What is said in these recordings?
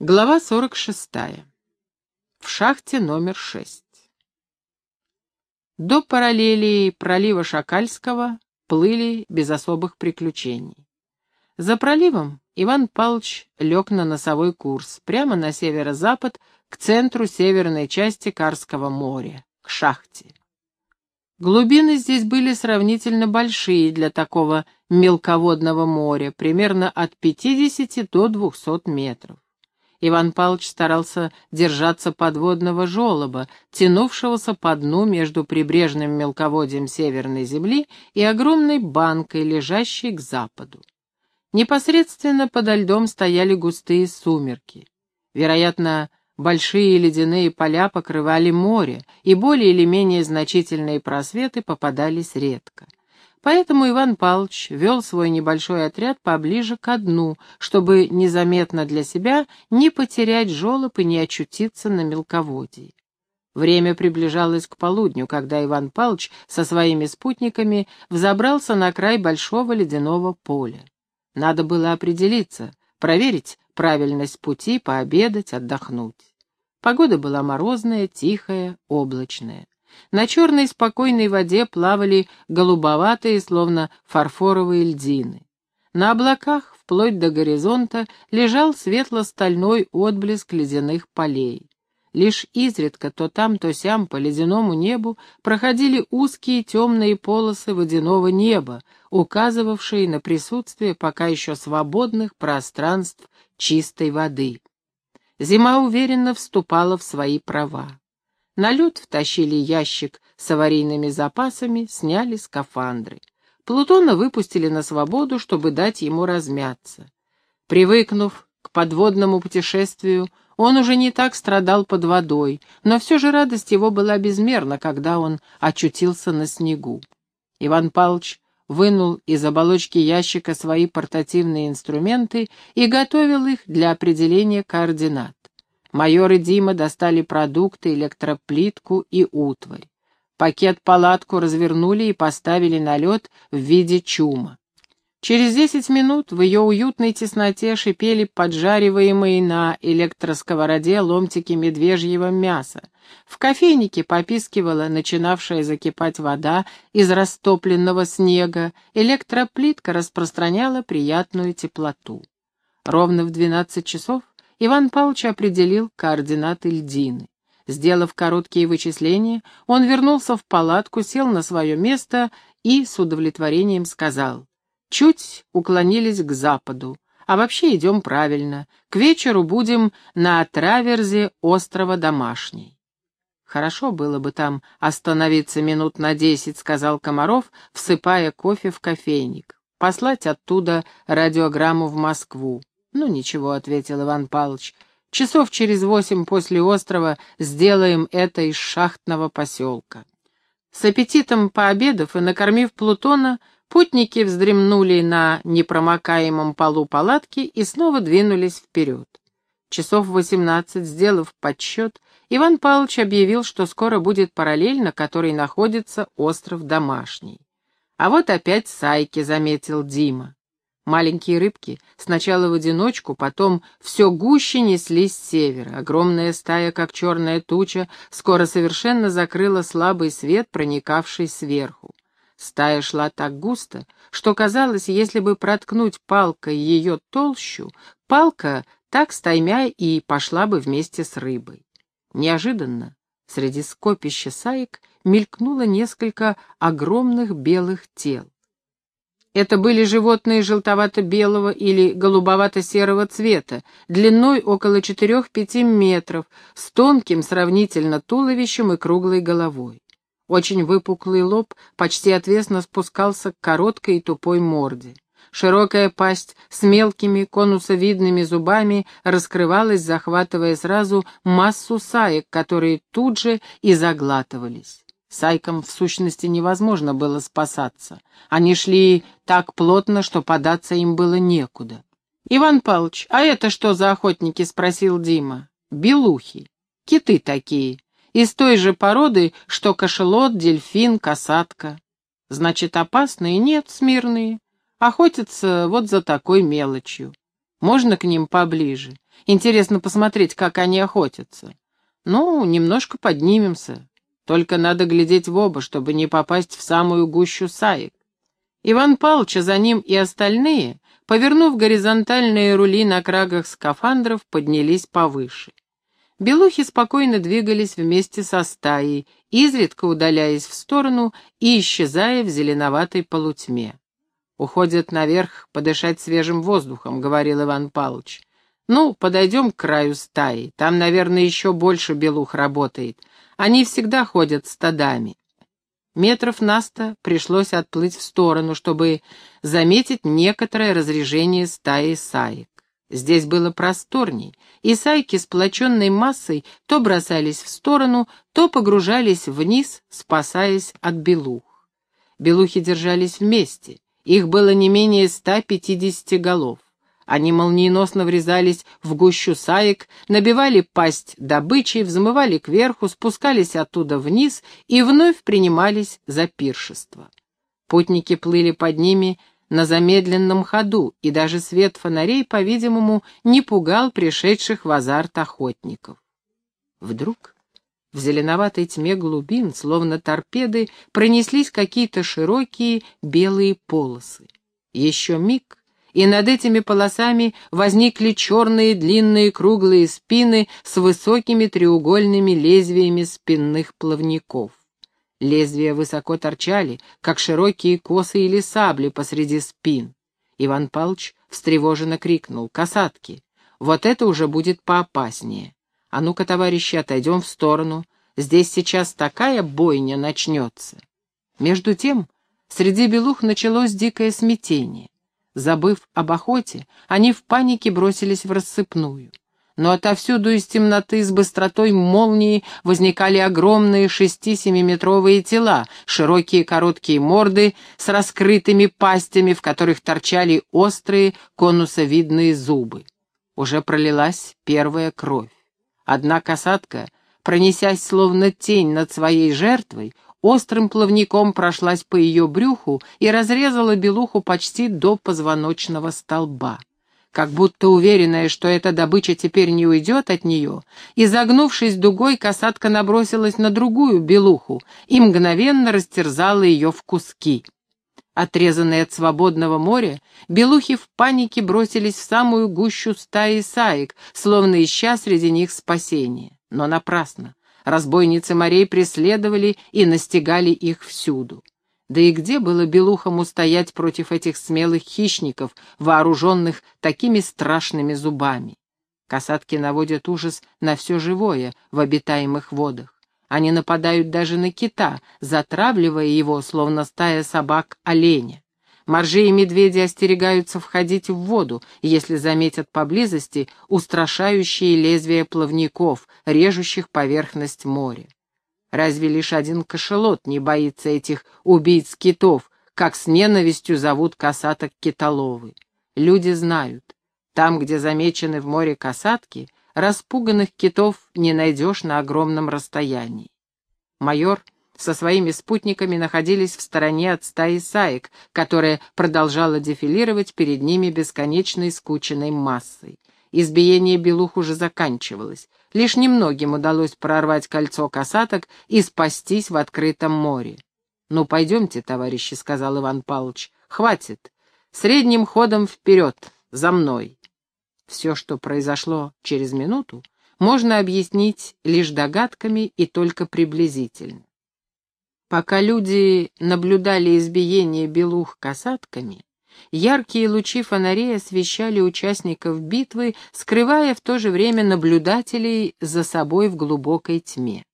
Глава 46. В шахте номер 6. До параллели пролива Шакальского плыли без особых приключений. За проливом Иван Павлович лег на носовой курс, прямо на северо-запад, к центру северной части Карского моря, к шахте. Глубины здесь были сравнительно большие для такого мелководного моря, примерно от 50 до 200 метров. Иван Павлович старался держаться подводного желоба, тянувшегося по дну между прибрежным мелководьем Северной Земли и огромной банкой, лежащей к западу. Непосредственно подо льдом стояли густые сумерки. Вероятно, большие ледяные поля покрывали море, и более или менее значительные просветы попадались редко. Поэтому Иван Павлович вел свой небольшой отряд поближе к дну, чтобы незаметно для себя не потерять жолоб и не очутиться на мелководье. Время приближалось к полудню, когда Иван Павлович со своими спутниками взобрался на край большого ледяного поля. Надо было определиться, проверить правильность пути, пообедать, отдохнуть. Погода была морозная, тихая, облачная. На черной спокойной воде плавали голубоватые, словно фарфоровые льдины. На облаках, вплоть до горизонта, лежал светло-стальной отблеск ледяных полей. Лишь изредка то там, то сям по ледяному небу проходили узкие темные полосы водяного неба, указывавшие на присутствие пока еще свободных пространств чистой воды. Зима уверенно вступала в свои права. На лед втащили ящик с аварийными запасами, сняли скафандры. Плутона выпустили на свободу, чтобы дать ему размяться. Привыкнув к подводному путешествию, он уже не так страдал под водой, но все же радость его была безмерна, когда он очутился на снегу. Иван Павлович вынул из оболочки ящика свои портативные инструменты и готовил их для определения координат. Майор и Дима достали продукты, электроплитку и утварь. Пакет-палатку развернули и поставили на лед в виде чума. Через десять минут в ее уютной тесноте шипели поджариваемые на электросковороде ломтики медвежьего мяса. В кофейнике попискивала начинавшая закипать вода из растопленного снега, электроплитка распространяла приятную теплоту. Ровно в двенадцать часов Иван Павлович определил координаты льдины. Сделав короткие вычисления, он вернулся в палатку, сел на свое место и с удовлетворением сказал, «Чуть уклонились к западу, а вообще идем правильно. К вечеру будем на траверзе острова Домашний». «Хорошо было бы там остановиться минут на десять», — сказал Комаров, всыпая кофе в кофейник. «Послать оттуда радиограмму в Москву. «Ну ничего», — ответил Иван Павлович, — «часов через восемь после острова сделаем это из шахтного поселка». С аппетитом пообедав и накормив Плутона, путники вздремнули на непромокаемом полу палатки и снова двинулись вперед. Часов восемнадцать, сделав подсчет, Иван Павлович объявил, что скоро будет параллель, на которой находится остров Домашний. «А вот опять сайки», — заметил Дима. Маленькие рыбки сначала в одиночку, потом все гуще неслись с севера. Огромная стая, как черная туча, скоро совершенно закрыла слабый свет, проникавший сверху. Стая шла так густо, что казалось, если бы проткнуть палкой ее толщу, палка так стаймя и пошла бы вместе с рыбой. Неожиданно среди скопища саек мелькнуло несколько огромных белых тел. Это были животные желтовато-белого или голубовато-серого цвета, длиной около 4-5 метров, с тонким сравнительно туловищем и круглой головой. Очень выпуклый лоб почти отвесно спускался к короткой и тупой морде. Широкая пасть с мелкими конусовидными зубами раскрывалась, захватывая сразу массу саек, которые тут же и заглатывались. Сайкам в сущности невозможно было спасаться. Они шли так плотно, что податься им было некуда. «Иван Павлович, а это что за охотники?» — спросил Дима. «Белухи. Киты такие. Из той же породы, что кошелот, дельфин, касатка. Значит, опасные? Нет, смирные. Охотятся вот за такой мелочью. Можно к ним поближе? Интересно посмотреть, как они охотятся. Ну, немножко поднимемся. Только надо глядеть в оба, чтобы не попасть в самую гущу саек. Иван Павлович, а за ним и остальные, повернув горизонтальные рули на крагах скафандров, поднялись повыше. Белухи спокойно двигались вместе со стаей, изредка удаляясь в сторону и исчезая в зеленоватой полутьме. «Уходят наверх подышать свежим воздухом», — говорил Иван Павлович. «Ну, подойдем к краю стаи. Там, наверное, еще больше белух работает. Они всегда ходят стадами». Метров наста пришлось отплыть в сторону, чтобы заметить некоторое разрежение стаи саек. Здесь было просторней, и сайки, сплоченной массой, то бросались в сторону, то погружались вниз, спасаясь от белух. Белухи держались вместе, их было не менее 150 голов. Они молниеносно врезались в гущу саек, набивали пасть добычей, взмывали кверху, спускались оттуда вниз и вновь принимались за пиршество. Путники плыли под ними, на замедленном ходу, и даже свет фонарей, по-видимому, не пугал пришедших в азарт охотников. Вдруг в зеленоватой тьме глубин, словно торпеды, пронеслись какие-то широкие белые полосы. Еще миг, и над этими полосами возникли черные длинные круглые спины с высокими треугольными лезвиями спинных плавников. Лезвия высоко торчали, как широкие косы или сабли посреди спин. Иван Палч встревоженно крикнул «Касатки! Вот это уже будет поопаснее! А ну-ка, товарищи, отойдем в сторону, здесь сейчас такая бойня начнется!» Между тем, среди белух началось дикое смятение. Забыв об охоте, они в панике бросились в рассыпную но отовсюду из темноты с быстротой молнии возникали огромные шести-семиметровые тела, широкие короткие морды с раскрытыми пастями, в которых торчали острые конусовидные зубы. Уже пролилась первая кровь. Одна касатка, пронесясь словно тень над своей жертвой, острым плавником прошлась по ее брюху и разрезала белуху почти до позвоночного столба как будто уверенная, что эта добыча теперь не уйдет от нее, и, загнувшись дугой, касатка набросилась на другую белуху и мгновенно растерзала ее в куски. Отрезанные от свободного моря, белухи в панике бросились в самую гущу стаи саек, словно ища среди них спасения. Но напрасно. Разбойницы морей преследовали и настигали их всюду. Да и где было белухам устоять против этих смелых хищников, вооруженных такими страшными зубами? Касатки наводят ужас на все живое в обитаемых водах. Они нападают даже на кита, затравливая его, словно стая собак оленя. Моржи и медведи остерегаются входить в воду, если заметят поблизости устрашающие лезвия плавников, режущих поверхность моря. Разве лишь один кошелот не боится этих убийц китов, как с ненавистью зовут касаток китоловы? Люди знают, там, где замечены в море касатки, распуганных китов не найдешь на огромном расстоянии. Майор со своими спутниками находились в стороне от стаи саек, которая продолжала дефилировать перед ними бесконечной скученной массой. Избиение белух уже заканчивалось. Лишь немногим удалось прорвать кольцо касаток и спастись в открытом море. «Ну, пойдемте, товарищи», — сказал Иван Павлович. «Хватит. Средним ходом вперед, за мной». Все, что произошло через минуту, можно объяснить лишь догадками и только приблизительно. Пока люди наблюдали избиение белух касатками, Яркие лучи фонарей освещали участников битвы, скрывая в то же время наблюдателей за собой в глубокой тьме.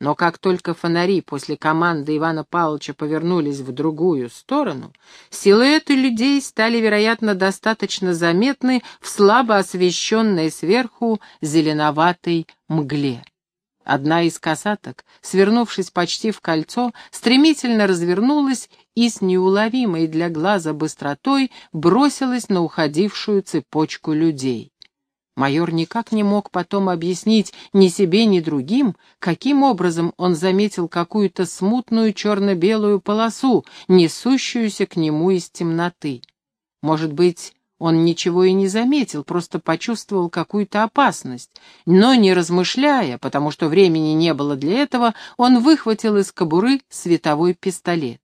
Но как только фонари после команды Ивана Павловича повернулись в другую сторону, силуэты людей стали, вероятно, достаточно заметны в слабо освещенной сверху зеленоватой мгле. Одна из касаток, свернувшись почти в кольцо, стремительно развернулась и с неуловимой для глаза быстротой бросилась на уходившую цепочку людей. Майор никак не мог потом объяснить ни себе, ни другим, каким образом он заметил какую-то смутную черно-белую полосу, несущуюся к нему из темноты. Может быть, Он ничего и не заметил, просто почувствовал какую-то опасность. Но не размышляя, потому что времени не было для этого, он выхватил из кобуры световой пистолет.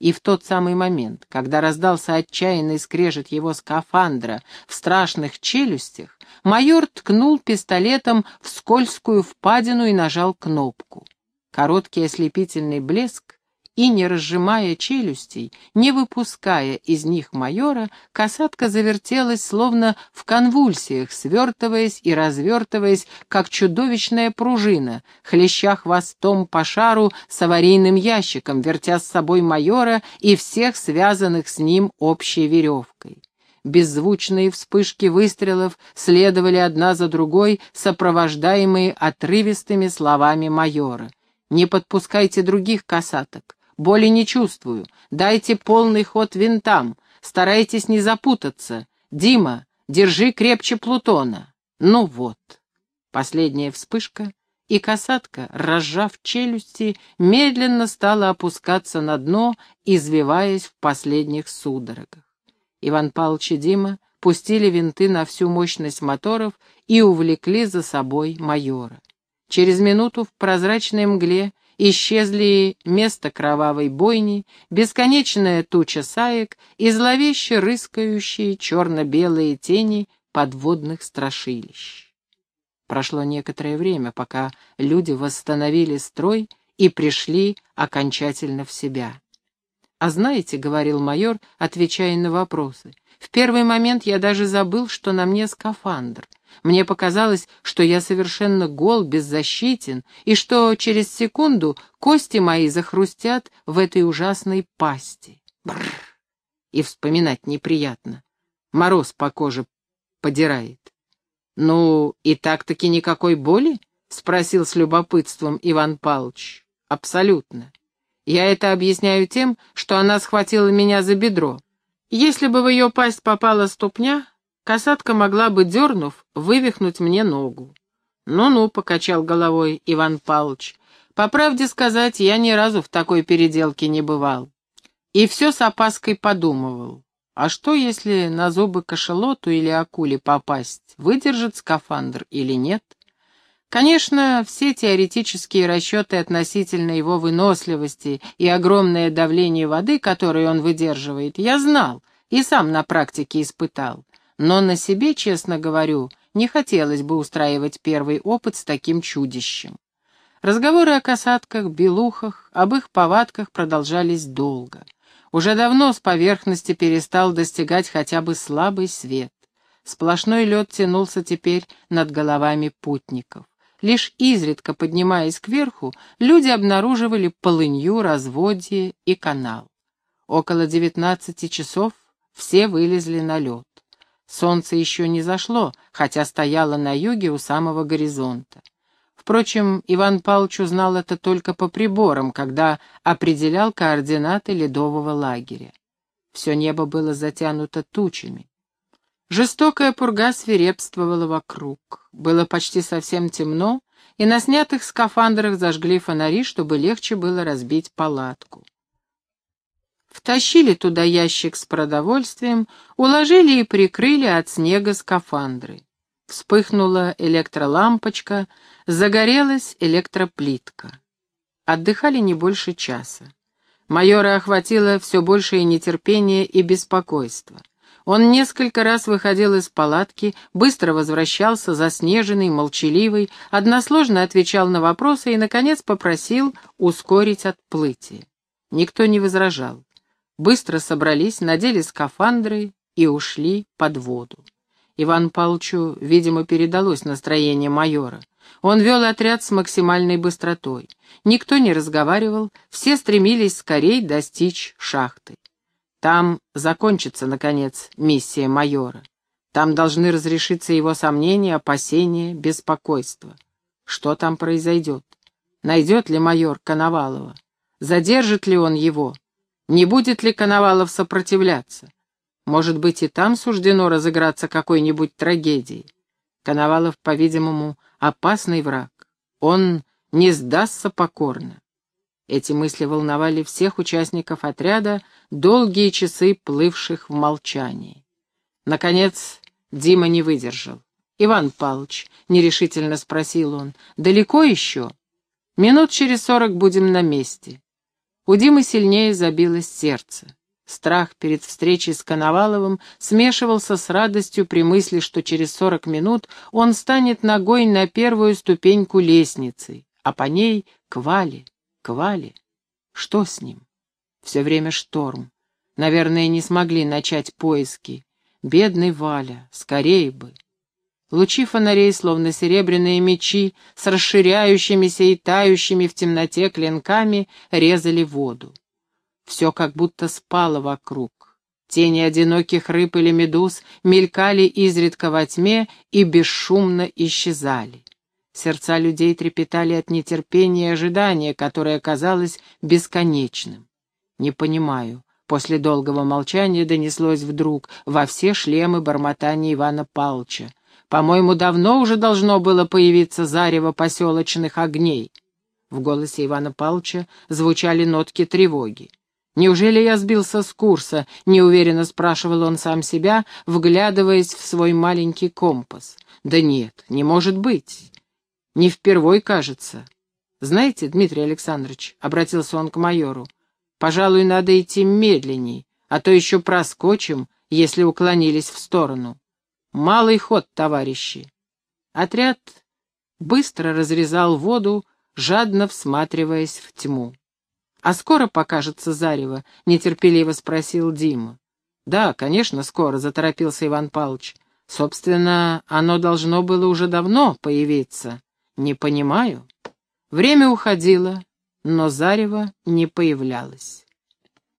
И в тот самый момент, когда раздался отчаянный скрежет его скафандра в страшных челюстях, майор ткнул пистолетом в скользкую впадину и нажал кнопку. Короткий ослепительный блеск и, не разжимая челюстей, не выпуская из них майора, касатка завертелась, словно в конвульсиях, свертываясь и развертываясь, как чудовищная пружина, хлеща хвостом по шару с аварийным ящиком, вертя с собой майора и всех связанных с ним общей веревкой. Беззвучные вспышки выстрелов следовали одна за другой, сопровождаемые отрывистыми словами майора. «Не подпускайте других касаток. Боли не чувствую. Дайте полный ход винтам. Старайтесь не запутаться. Дима, держи крепче Плутона. Ну вот. Последняя вспышка, и касатка, разжав челюсти, медленно стала опускаться на дно, извиваясь в последних судорогах. Иван Павлович и Дима пустили винты на всю мощность моторов и увлекли за собой майора. Через минуту в прозрачной мгле Исчезли место кровавой бойни, бесконечная туча саек и зловеще рыскающие черно-белые тени подводных страшилищ. Прошло некоторое время, пока люди восстановили строй и пришли окончательно в себя. «А знаете, — говорил майор, отвечая на вопросы, — в первый момент я даже забыл, что на мне скафандр. Мне показалось, что я совершенно гол, беззащитен, и что через секунду кости мои захрустят в этой ужасной пасти. Бррр! И вспоминать неприятно. Мороз по коже подирает. «Ну, и так-таки никакой боли?» — спросил с любопытством Иван Павлович. «Абсолютно. Я это объясняю тем, что она схватила меня за бедро. Если бы в ее пасть попала ступня, Касатка могла бы, дернув, вывихнуть мне ногу. «Ну-ну», — покачал головой Иван Павлович, — «по правде сказать, я ни разу в такой переделке не бывал. И все с опаской подумывал. А что, если на зубы кашелоту или акуле попасть, выдержит скафандр или нет?» Конечно, все теоретические расчеты относительно его выносливости и огромное давление воды, которое он выдерживает, я знал и сам на практике испытал. Но на себе, честно говорю, не хотелось бы устраивать первый опыт с таким чудищем. Разговоры о касатках, белухах, об их повадках продолжались долго. Уже давно с поверхности перестал достигать хотя бы слабый свет. Сплошной лед тянулся теперь над головами путников. Лишь изредка поднимаясь кверху, люди обнаруживали полынью, разводье и канал. Около девятнадцати часов все вылезли на лед. Солнце еще не зашло, хотя стояло на юге у самого горизонта. Впрочем, Иван Павлович узнал это только по приборам, когда определял координаты ледового лагеря. Все небо было затянуто тучами. Жестокая пурга свирепствовала вокруг. Было почти совсем темно, и на снятых скафандрах зажгли фонари, чтобы легче было разбить палатку. Втащили туда ящик с продовольствием, уложили и прикрыли от снега скафандры. Вспыхнула электролампочка, загорелась электроплитка. Отдыхали не больше часа. Майора охватило все большее нетерпение и беспокойство. Он несколько раз выходил из палатки, быстро возвращался, заснеженный, молчаливый, односложно отвечал на вопросы и, наконец, попросил ускорить отплытие. Никто не возражал быстро собрались, надели скафандры и ушли под воду. Иван Павловичу, видимо, передалось настроение майора. Он вел отряд с максимальной быстротой. Никто не разговаривал, все стремились скорей достичь шахты. Там закончится, наконец, миссия майора. Там должны разрешиться его сомнения, опасения, беспокойство. Что там произойдет? Найдет ли майор Коновалова? Задержит ли он его? Не будет ли Коновалов сопротивляться? Может быть, и там суждено разыграться какой-нибудь трагедией? Коновалов, по-видимому, опасный враг. Он не сдастся покорно. Эти мысли волновали всех участников отряда, долгие часы плывших в молчании. Наконец Дима не выдержал. «Иван Павлович», — нерешительно спросил он, — «далеко еще?» «Минут через сорок будем на месте». У Димы сильнее забилось сердце. Страх перед встречей с Коноваловым смешивался с радостью при мысли, что через сорок минут он станет ногой на первую ступеньку лестницы, а по ней — к Вале, к Вале. Что с ним? Все время шторм. Наверное, не смогли начать поиски. Бедный Валя, скорее бы. Лучи фонарей, словно серебряные мечи, с расширяющимися и тающими в темноте клинками, резали воду. Все как будто спало вокруг. Тени одиноких рыб или медуз мелькали изредка во тьме и бесшумно исчезали. Сердца людей трепетали от нетерпения и ожидания, которое казалось бесконечным. «Не понимаю», — после долгого молчания донеслось вдруг во все шлемы бормотания Ивана Палча. По-моему, давно уже должно было появиться зарево поселочных огней. В голосе Ивана Павловича звучали нотки тревоги. «Неужели я сбился с курса?» — неуверенно спрашивал он сам себя, вглядываясь в свой маленький компас. «Да нет, не может быть. Не впервой, кажется. Знаете, Дмитрий Александрович, — обратился он к майору, — пожалуй, надо идти медленней, а то еще проскочим, если уклонились в сторону. Малый ход, товарищи. Отряд быстро разрезал воду, жадно всматриваясь в тьму. «А скоро покажется зарево?» — нетерпеливо спросил Дима. «Да, конечно, скоро», — заторопился Иван Павлович. «Собственно, оно должно было уже давно появиться. Не понимаю». Время уходило, но зарево не появлялось.